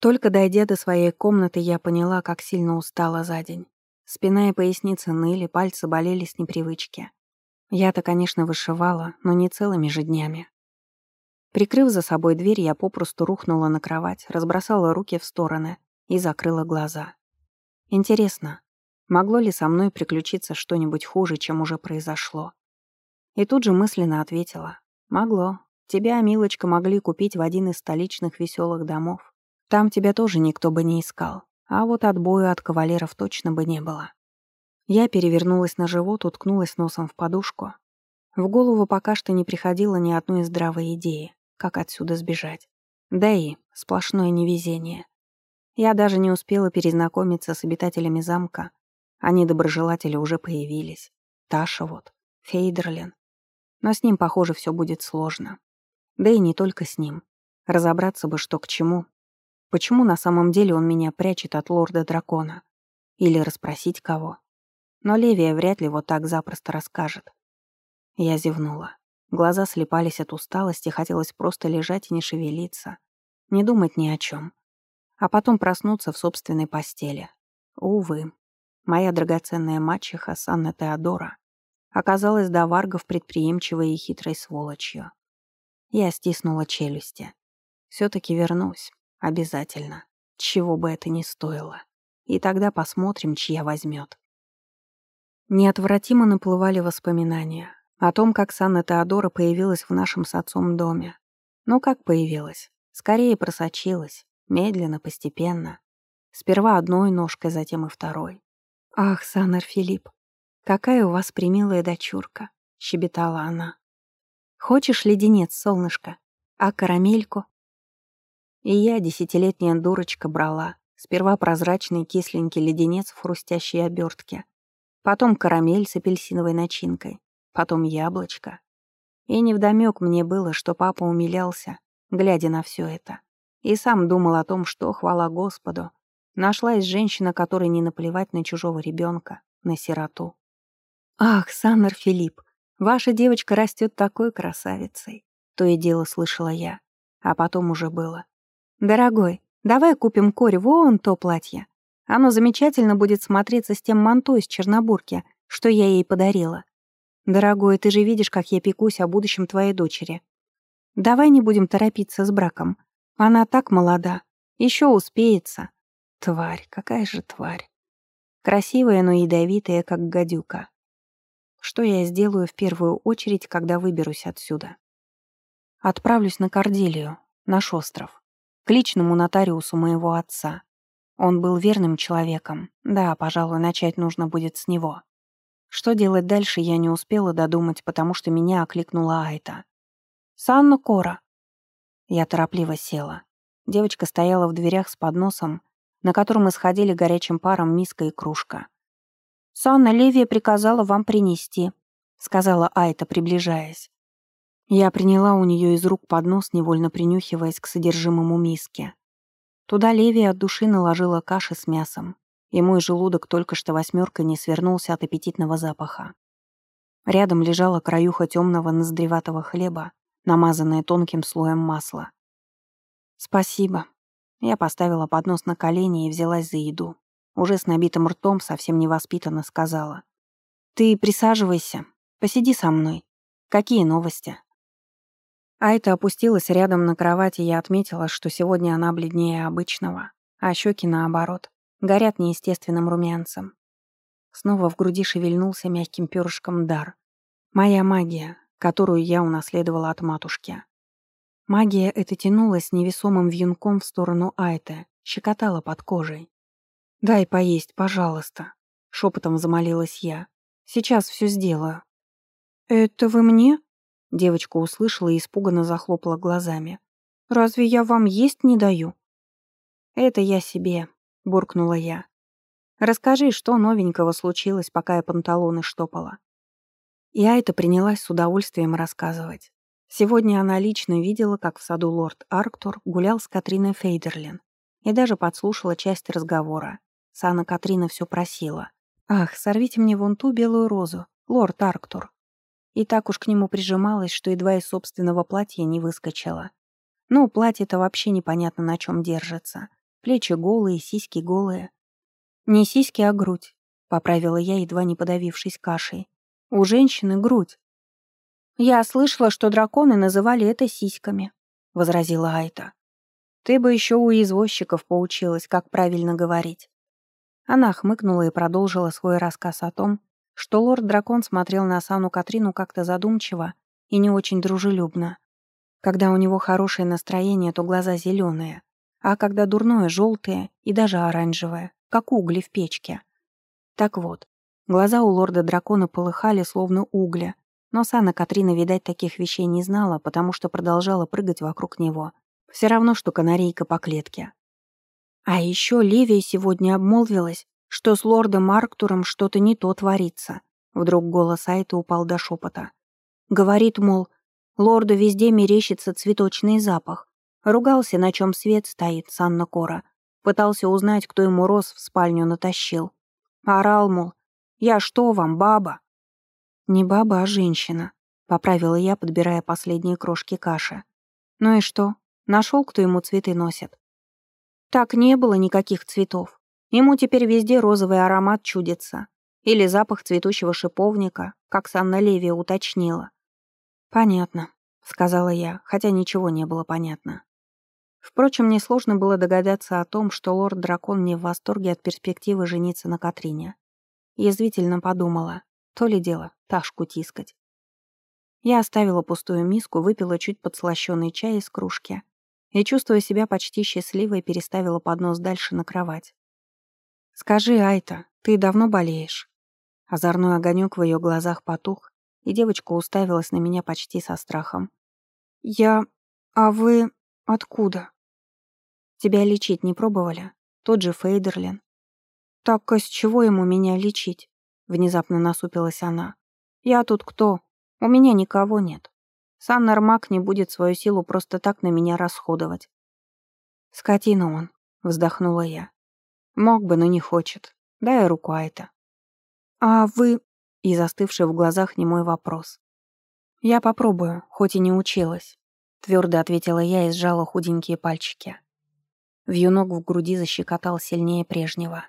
Только дойдя до своей комнаты, я поняла, как сильно устала за день. Спина и поясница ныли, пальцы болели с непривычки. Я-то, конечно, вышивала, но не целыми же днями. Прикрыв за собой дверь, я попросту рухнула на кровать, разбросала руки в стороны и закрыла глаза. Интересно, могло ли со мной приключиться что-нибудь хуже, чем уже произошло? И тут же мысленно ответила. Могло. Тебя, милочка, могли купить в один из столичных веселых домов. Там тебя тоже никто бы не искал. А вот отбоя от кавалеров точно бы не было. Я перевернулась на живот, уткнулась носом в подушку. В голову пока что не приходило ни одной здравой идеи, как отсюда сбежать. Да и сплошное невезение. Я даже не успела перезнакомиться с обитателями замка. Они доброжелатели уже появились. Таша вот, Фейдерлин. Но с ним, похоже, все будет сложно. Да и не только с ним. Разобраться бы, что к чему. Почему на самом деле он меня прячет от лорда-дракона? Или расспросить кого? Но Левия вряд ли вот так запросто расскажет. Я зевнула. Глаза слепались от усталости, хотелось просто лежать и не шевелиться. Не думать ни о чем. А потом проснуться в собственной постели. Увы. Моя драгоценная мачеха Санна Теодора оказалась до варгов предприимчивой и хитрой сволочью. Я стиснула челюсти. все таки вернусь. Обязательно. Чего бы это ни стоило. И тогда посмотрим, чья возьмет. Неотвратимо наплывали воспоминания о том, как Санна Теодора появилась в нашем с отцом доме. Ну как появилась? Скорее просочилась, медленно, постепенно. Сперва одной ножкой, затем и второй. «Ах, Саннер Филипп, какая у вас примилая дочурка!» — щебетала она. «Хочешь леденец, солнышко? А карамельку?» И я, десятилетняя дурочка, брала. Сперва прозрачный кисленький леденец в хрустящей обертке, потом карамель с апельсиновой начинкой, потом яблочко. И невдомёк мне было, что папа умилялся, глядя на все это. И сам думал о том, что, хвала Господу, нашлась женщина, которой не наплевать на чужого ребенка, на сироту. «Ах, Саннер Филипп, ваша девочка растет такой красавицей!» То и дело слышала я. А потом уже было. «Дорогой, давай купим Коре вон то платье. Оно замечательно будет смотреться с тем манто из Чернобурки, что я ей подарила. Дорогой, ты же видишь, как я пекусь о будущем твоей дочери. Давай не будем торопиться с браком. Она так молода. Еще успеется. Тварь, какая же тварь. Красивая, но ядовитая, как гадюка. Что я сделаю в первую очередь, когда выберусь отсюда? Отправлюсь на Корделию, наш остров, к личному нотариусу моего отца. Он был верным человеком. Да, пожалуй, начать нужно будет с него. Что делать дальше, я не успела додумать, потому что меня окликнула Айта. «Санна Кора!» Я торопливо села. Девочка стояла в дверях с подносом, на котором исходили горячим паром миска и кружка. «Санна Левия приказала вам принести», — сказала Айта, приближаясь. Я приняла у нее из рук поднос, невольно принюхиваясь к содержимому миски. Туда Левия от души наложила каши с мясом, и мой желудок только что восьмеркой не свернулся от аппетитного запаха. Рядом лежала краюха темного ноздреватого хлеба, намазанная тонким слоем масла. «Спасибо». Я поставила поднос на колени и взялась за еду. Уже с набитым ртом совсем невоспитанно сказала. «Ты присаживайся, посиди со мной. Какие новости?» Айта опустилась рядом на кровати, и я отметила, что сегодня она бледнее обычного, а щеки, наоборот, горят неестественным румянцем. Снова в груди шевельнулся мягким перышком дар. Моя магия, которую я унаследовала от матушки. Магия эта тянулась невесомым вьюнком в сторону Айты, щекотала под кожей. «Дай поесть, пожалуйста», — шепотом замолилась я. «Сейчас все сделаю». «Это вы мне?» Девочка услышала и испуганно захлопала глазами. «Разве я вам есть не даю?» «Это я себе», — буркнула я. «Расскажи, что новенького случилось, пока я панталоны штопала». Я это принялась с удовольствием рассказывать. Сегодня она лично видела, как в саду лорд Арктур гулял с Катриной Фейдерлин и даже подслушала часть разговора. Сана Катрина все просила. «Ах, сорвите мне вон ту белую розу, лорд Арктур». И так уж к нему прижималась, что едва из собственного платья не выскочила. Ну, платье-то вообще непонятно на чем держится. Плечи голые, сиськи голые. Не сиськи, а грудь, поправила я, едва не подавившись кашей. У женщины грудь. Я слышала, что драконы называли это сиськами, возразила Айта. Ты бы еще у извозчиков поучилась, как правильно говорить. Она хмыкнула и продолжила свой рассказ о том, что лорд-дракон смотрел на Сану Катрину как-то задумчиво и не очень дружелюбно. Когда у него хорошее настроение, то глаза зеленые, а когда дурное — желтые и даже оранжевые, как угли в печке. Так вот, глаза у лорда-дракона полыхали, словно угли, но Сана Катрина, видать, таких вещей не знала, потому что продолжала прыгать вокруг него. Все равно, что канарейка по клетке. А еще Ливия сегодня обмолвилась, что с лордом Арктуром что-то не то творится. Вдруг голос Айта упал до шепота. Говорит, мол, лорду везде мерещится цветочный запах. Ругался, на чем свет стоит, Санна Кора. Пытался узнать, кто ему роз в спальню натащил. Орал, мол, «Я что вам, баба?» «Не баба, а женщина», — поправила я, подбирая последние крошки каши. «Ну и что? Нашел, кто ему цветы носит?» Так не было никаких цветов. Ему теперь везде розовый аромат чудится. Или запах цветущего шиповника, как Санна Левия уточнила. «Понятно», — сказала я, хотя ничего не было понятно. Впрочем, несложно было догадаться о том, что лорд-дракон не в восторге от перспективы жениться на Катрине. Язвительно подумала, то ли дело, ташку тискать. Я оставила пустую миску, выпила чуть подслащённый чай из кружки и, чувствуя себя почти счастливой, переставила поднос дальше на кровать. «Скажи, Айта, ты давно болеешь?» Озорной огонек в ее глазах потух, и девочка уставилась на меня почти со страхом. «Я... А вы... Откуда?» «Тебя лечить не пробовали? Тот же Фейдерлин». «Так а с чего ему меня лечить?» Внезапно насупилась она. «Я тут кто? У меня никого нет. Саннармак не будет свою силу просто так на меня расходовать. «Скотина он», — вздохнула я. «Мог бы, но не хочет. Дай руку Айта». «А вы...» — и застывший в глазах немой вопрос. «Я попробую, хоть и не училась», — твердо ответила я и сжала худенькие пальчики. Вьюнок в груди защекотал сильнее прежнего.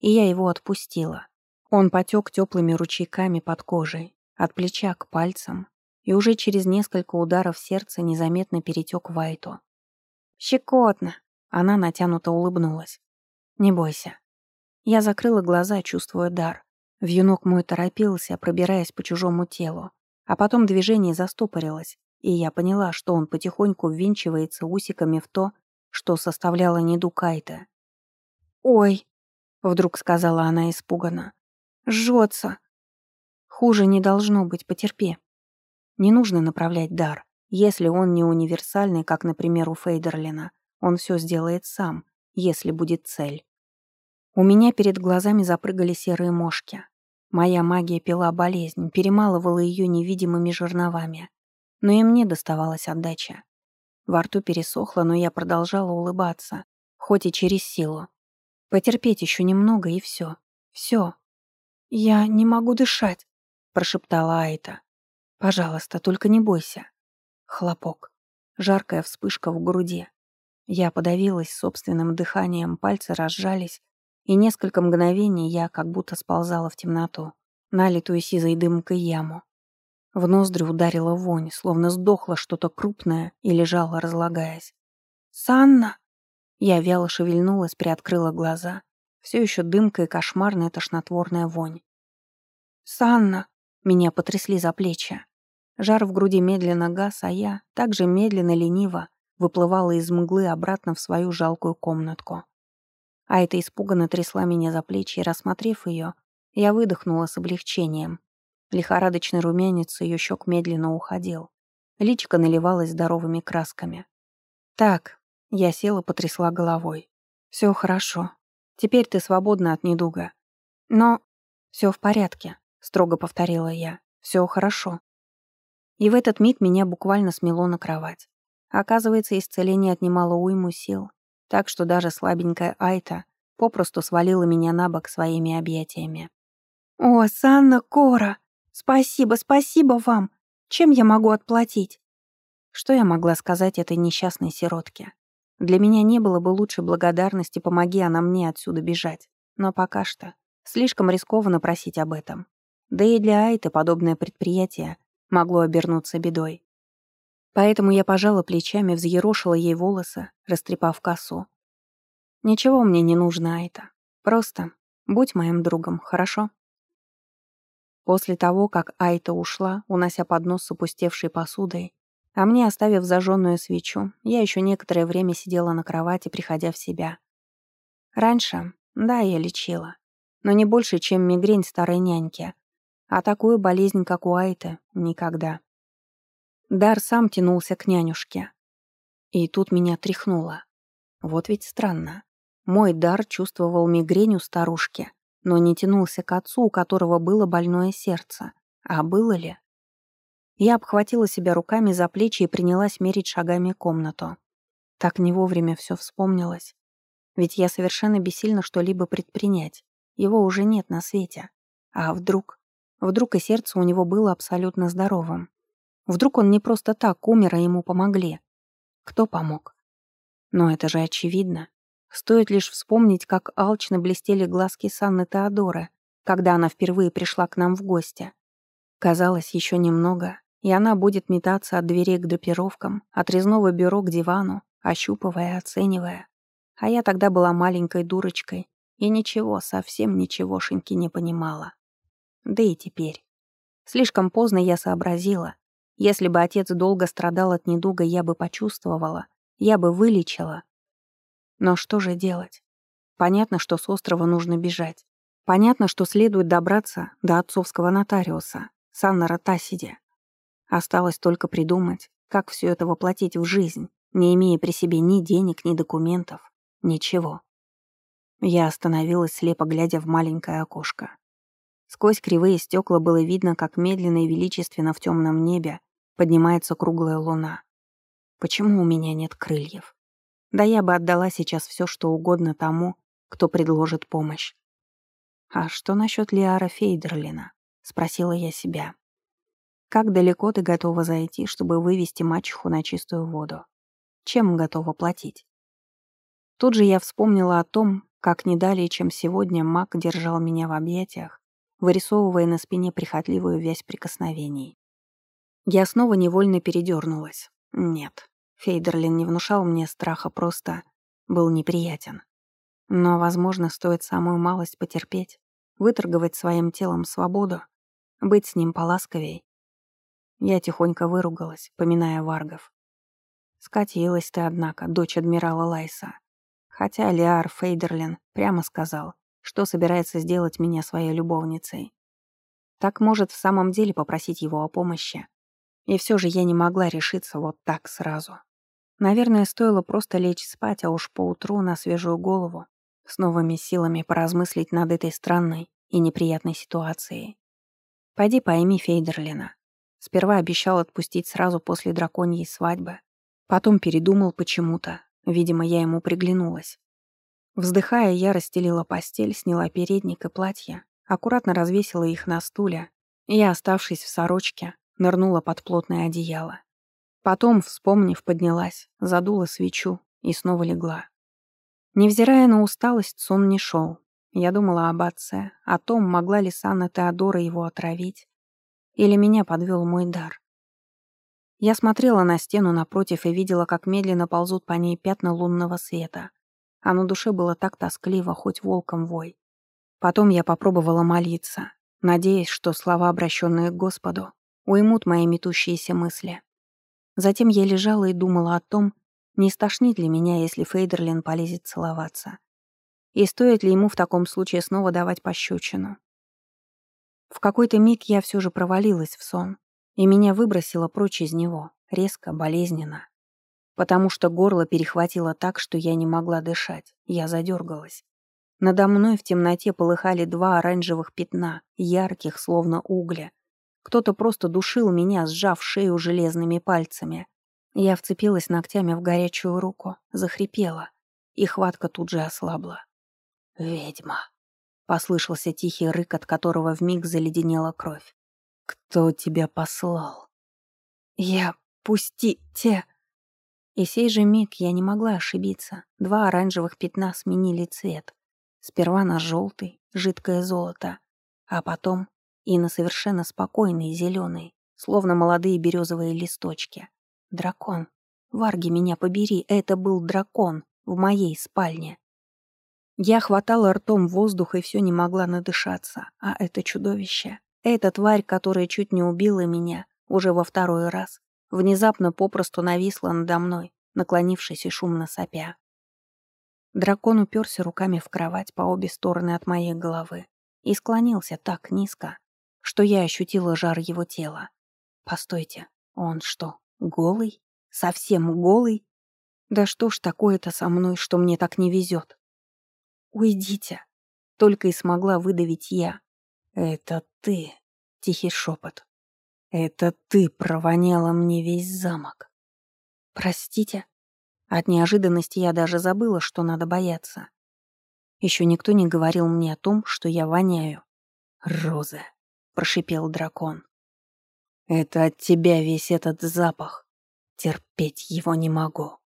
И я его отпустила. Он потек теплыми ручейками под кожей, от плеча к пальцам, и уже через несколько ударов сердца незаметно перетек Вайту. «Щекотно!» — она натянуто улыбнулась. «Не бойся». Я закрыла глаза, чувствуя дар. Вьюнок мой торопился, пробираясь по чужому телу. А потом движение застопорилось, и я поняла, что он потихоньку ввинчивается усиками в то, что составляло неду Кайта. «Ой!» — вдруг сказала она испуганно. «Жжется!» «Хуже не должно быть, потерпи», не нужно направлять дар. Если он не универсальный, как, например, у Фейдерлина, он все сделает сам, если будет цель. У меня перед глазами запрыгали серые мошки. Моя магия пила болезнь, перемалывала ее невидимыми жерновами. Но и мне доставалась отдача. Во рту пересохло, но я продолжала улыбаться, хоть и через силу. Потерпеть еще немного, и все. Все. «Я не могу дышать», — прошептала Айта. Пожалуйста, только не бойся. Хлопок. Жаркая вспышка в груди. Я подавилась собственным дыханием, пальцы разжались, и несколько мгновений я как будто сползала в темноту, налитую сизой дымкой яму. В ноздри ударила вонь, словно сдохло что-то крупное и лежало, разлагаясь. «Санна!» Я вяло шевельнулась, приоткрыла глаза. Все еще дымка и кошмарная тошнотворная вонь. «Санна!» Меня потрясли за плечи. Жар в груди медленно гас, а я, также медленно, лениво, выплывала из мглы обратно в свою жалкую комнатку. А это испуганно трясла меня за плечи, и, рассмотрев ее, я выдохнула с облегчением. Лихорадочный румянец ее щек медленно уходил. Личико наливалось здоровыми красками. «Так», — я села, потрясла головой. «Все хорошо. Теперь ты свободна от недуга. Но все в порядке», — строго повторила я. «Все хорошо. И в этот миг меня буквально смело на кровать. Оказывается, исцеление отнимало уйму сил, так что даже слабенькая Айта попросту свалила меня на бок своими объятиями. «О, Санна Кора! Спасибо, спасибо вам! Чем я могу отплатить?» Что я могла сказать этой несчастной сиротке? Для меня не было бы лучше благодарности, помоги она мне отсюда бежать. Но пока что слишком рискованно просить об этом. Да и для Айты подобное предприятие могло обернуться бедой. Поэтому я пожала плечами, взъерошила ей волосы, растрепав косу. «Ничего мне не нужно, Айта. Просто будь моим другом, хорошо?» После того, как Айта ушла, унося поднос с опустевшей посудой, а мне оставив зажженную свечу, я еще некоторое время сидела на кровати, приходя в себя. Раньше, да, я лечила, но не больше, чем мигрень старой няньки, а такую болезнь, как у Айты, никогда. Дар сам тянулся к нянюшке. И тут меня тряхнуло. Вот ведь странно. Мой дар чувствовал мигрень у старушки, но не тянулся к отцу, у которого было больное сердце. А было ли? Я обхватила себя руками за плечи и принялась мерить шагами комнату. Так не вовремя все вспомнилось. Ведь я совершенно бессильна что-либо предпринять. Его уже нет на свете. А вдруг? Вдруг и сердце у него было абсолютно здоровым. Вдруг он не просто так умер, а ему помогли. Кто помог? Но это же очевидно. Стоит лишь вспомнить, как алчно блестели глазки Санны Теодора, когда она впервые пришла к нам в гости. Казалось, еще немного, и она будет метаться от дверей к драпировкам, от резного бюро к дивану, ощупывая, оценивая. А я тогда была маленькой дурочкой и ничего, совсем ничегошеньки не понимала. Да и теперь. Слишком поздно я сообразила. Если бы отец долго страдал от недуга, я бы почувствовала, я бы вылечила. Но что же делать? Понятно, что с острова нужно бежать. Понятно, что следует добраться до отцовского нотариуса, Саннара Тасиди. Осталось только придумать, как все это воплотить в жизнь, не имея при себе ни денег, ни документов, ничего. Я остановилась, слепо глядя в маленькое окошко. Сквозь кривые стекла было видно, как медленно и величественно в темном небе поднимается круглая луна. Почему у меня нет крыльев? Да я бы отдала сейчас все, что угодно тому, кто предложит помощь. «А что насчет Лиара Фейдерлина?» — спросила я себя. «Как далеко ты готова зайти, чтобы вывести мачеху на чистую воду? Чем готова платить?» Тут же я вспомнила о том, как не далее, чем сегодня, маг держал меня в объятиях вырисовывая на спине прихотливую вязь прикосновений. Я снова невольно передернулась. Нет, Фейдерлин не внушал мне страха, просто был неприятен. Но, возможно, стоит самую малость потерпеть, выторговать своим телом свободу, быть с ним поласковей. Я тихонько выругалась, поминая варгов. Скатилась ты, однако, дочь адмирала Лайса. Хотя Лиар Фейдерлин прямо сказал, что собирается сделать меня своей любовницей. Так может в самом деле попросить его о помощи. И все же я не могла решиться вот так сразу. Наверное, стоило просто лечь спать, а уж поутру на свежую голову с новыми силами поразмыслить над этой странной и неприятной ситуацией. Пойди пойми Фейдерлина. Сперва обещал отпустить сразу после драконьей свадьбы. Потом передумал почему-то. Видимо, я ему приглянулась. Вздыхая, я расстелила постель, сняла передник и платье, аккуратно развесила их на стуле и, оставшись в сорочке, нырнула под плотное одеяло. Потом, вспомнив, поднялась, задула свечу и снова легла. Невзирая на усталость, сон не шел. Я думала об отце, о том, могла ли Санна Теодора его отравить, или меня подвел мой дар. Я смотрела на стену напротив и видела, как медленно ползут по ней пятна лунного света — а на душе было так тоскливо, хоть волком вой. Потом я попробовала молиться, надеясь, что слова, обращенные к Господу, уймут мои метущиеся мысли. Затем я лежала и думала о том, не стошнит ли меня, если Фейдерлин полезет целоваться. И стоит ли ему в таком случае снова давать пощечину. В какой-то миг я все же провалилась в сон, и меня выбросило прочь из него, резко, болезненно потому что горло перехватило так, что я не могла дышать. Я задергалась. Надо мной в темноте полыхали два оранжевых пятна, ярких, словно угля. Кто-то просто душил меня, сжав шею железными пальцами. Я вцепилась ногтями в горячую руку, захрипела, и хватка тут же ослабла. «Ведьма!» — послышался тихий рык, от которого вмиг заледенела кровь. «Кто тебя послал?» «Я... пустите!» И сей же миг я не могла ошибиться. Два оранжевых пятна сменили цвет. Сперва на желтый, жидкое золото, а потом и на совершенно спокойный зеленый, словно молодые березовые листочки. Дракон. Варги меня побери, это был дракон в моей спальне. Я хватала ртом воздух и все не могла надышаться, а это чудовище, эта тварь, которая чуть не убила меня, уже во второй раз, внезапно попросту нависла надо мной, наклонившись и шумно сопя. Дракон уперся руками в кровать по обе стороны от моей головы и склонился так низко, что я ощутила жар его тела. Постойте, он что, голый? Совсем голый? Да что ж такое-то со мной, что мне так не везет? «Уйдите!» — только и смогла выдавить я. «Это ты!» — тихий шепот. «Это ты провоняла мне весь замок!» «Простите?» От неожиданности я даже забыла, что надо бояться. Еще никто не говорил мне о том, что я воняю. «Роза!» — прошипел дракон. «Это от тебя весь этот запах. Терпеть его не могу.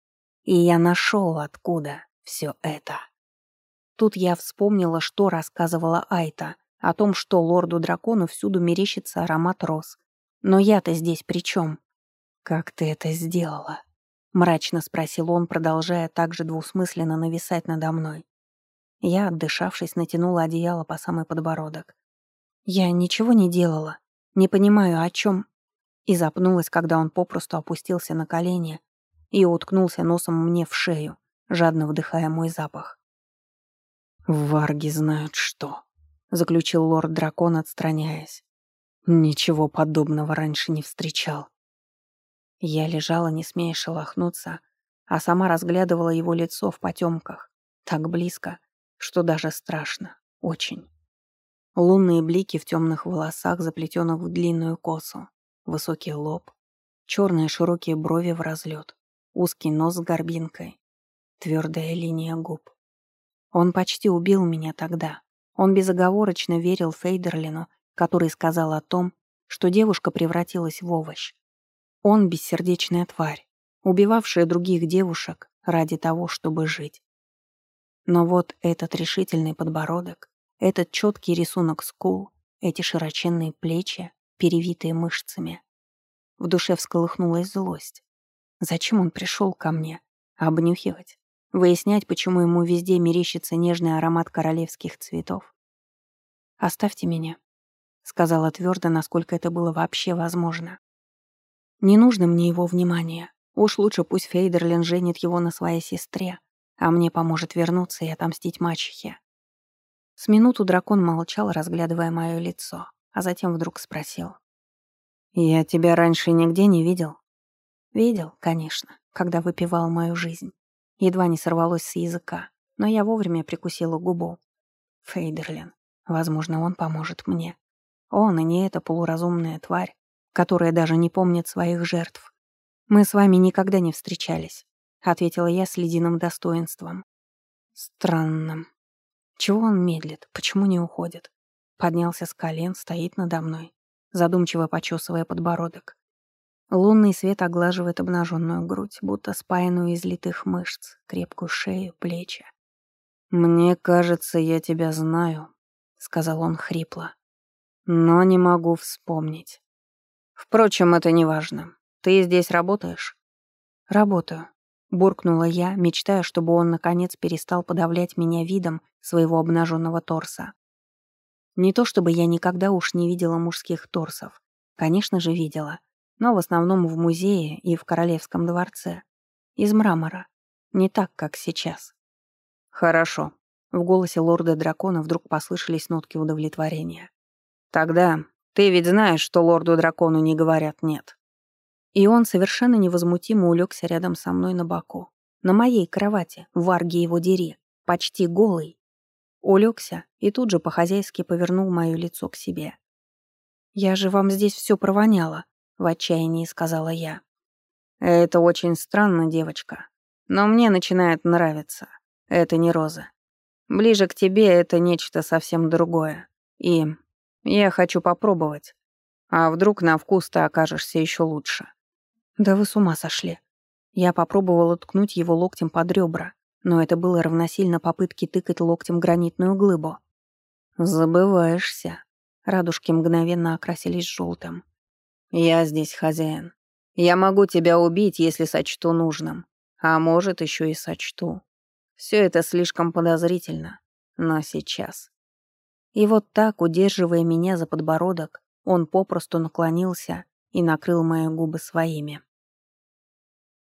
И я нашел, откуда все это». Тут я вспомнила, что рассказывала Айта о том, что лорду-дракону всюду мерещится аромат роз. Но я-то здесь при чем? «Как ты это сделала?» — мрачно спросил он, продолжая также двусмысленно нависать надо мной. Я, отдышавшись, натянула одеяло по самый подбородок. «Я ничего не делала. Не понимаю, о чем...» И запнулась, когда он попросту опустился на колени и уткнулся носом мне в шею, жадно вдыхая мой запах. «Варги знают что», — заключил лорд-дракон, отстраняясь. «Ничего подобного раньше не встречал». Я лежала, не смея шелохнуться, а сама разглядывала его лицо в потемках, так близко, что даже страшно, очень. Лунные блики в темных волосах, заплетенных в длинную косу, высокий лоб, черные широкие брови в разлет, узкий нос с горбинкой, твердая линия губ. Он почти убил меня тогда. Он безоговорочно верил Фейдерлину, который сказал о том, что девушка превратилась в овощ. Он бессердечная тварь, убивавшая других девушек ради того, чтобы жить. Но вот этот решительный подбородок, этот четкий рисунок скул, эти широченные плечи, перевитые мышцами. В душе всколыхнулась злость. Зачем он пришел ко мне? Обнюхивать? Выяснять, почему ему везде мерещится нежный аромат королевских цветов. «Оставьте меня», — сказала твердо, насколько это было вообще возможно. «Не нужно мне его внимания. Уж лучше пусть Фейдерлин женит его на своей сестре, а мне поможет вернуться и отомстить мачехе». С минуту дракон молчал, разглядывая мое лицо, а затем вдруг спросил. «Я тебя раньше нигде не видел?» «Видел, конечно, когда выпивал мою жизнь. Едва не сорвалось с языка, но я вовремя прикусила губу. Фейдерлин. Возможно, он поможет мне. Он, и не эта полуразумная тварь, которая даже не помнит своих жертв. «Мы с вами никогда не встречались», — ответила я с ледяным достоинством. «Странным. Чего он медлит? Почему не уходит?» Поднялся с колен, стоит надо мной, задумчиво почесывая подбородок. Лунный свет оглаживает обнаженную грудь, будто спаянную из литых мышц, крепкую шею, плечи. «Мне кажется, я тебя знаю», — сказал он хрипло. «Но не могу вспомнить. Впрочем, это не важно. Ты здесь работаешь?» «Работаю», — буркнула я, мечтая, чтобы он, наконец, перестал подавлять меня видом своего обнаженного торса. Не то чтобы я никогда уж не видела мужских торсов. Конечно же, видела но в основном в музее и в Королевском дворце. Из мрамора. Не так, как сейчас. «Хорошо». В голосе лорда дракона вдруг послышались нотки удовлетворения. «Тогда ты ведь знаешь, что лорду-дракону не говорят «нет». И он совершенно невозмутимо улегся рядом со мной на боку. На моей кровати, в арге его дери, почти голый. Улегся и тут же по-хозяйски повернул мое лицо к себе. «Я же вам здесь все провоняла», — в отчаянии сказала я. «Это очень странно, девочка. Но мне начинает нравиться. Это не роза. Ближе к тебе это нечто совсем другое. И я хочу попробовать. А вдруг на вкус ты окажешься еще лучше?» «Да вы с ума сошли». Я попробовала ткнуть его локтем под ребра, но это было равносильно попытке тыкать локтем гранитную глыбу. «Забываешься». Радужки мгновенно окрасились желтым. «Я здесь хозяин. Я могу тебя убить, если сочту нужным. А может, еще и сочту. Все это слишком подозрительно. Но сейчас...» И вот так, удерживая меня за подбородок, он попросту наклонился и накрыл мои губы своими.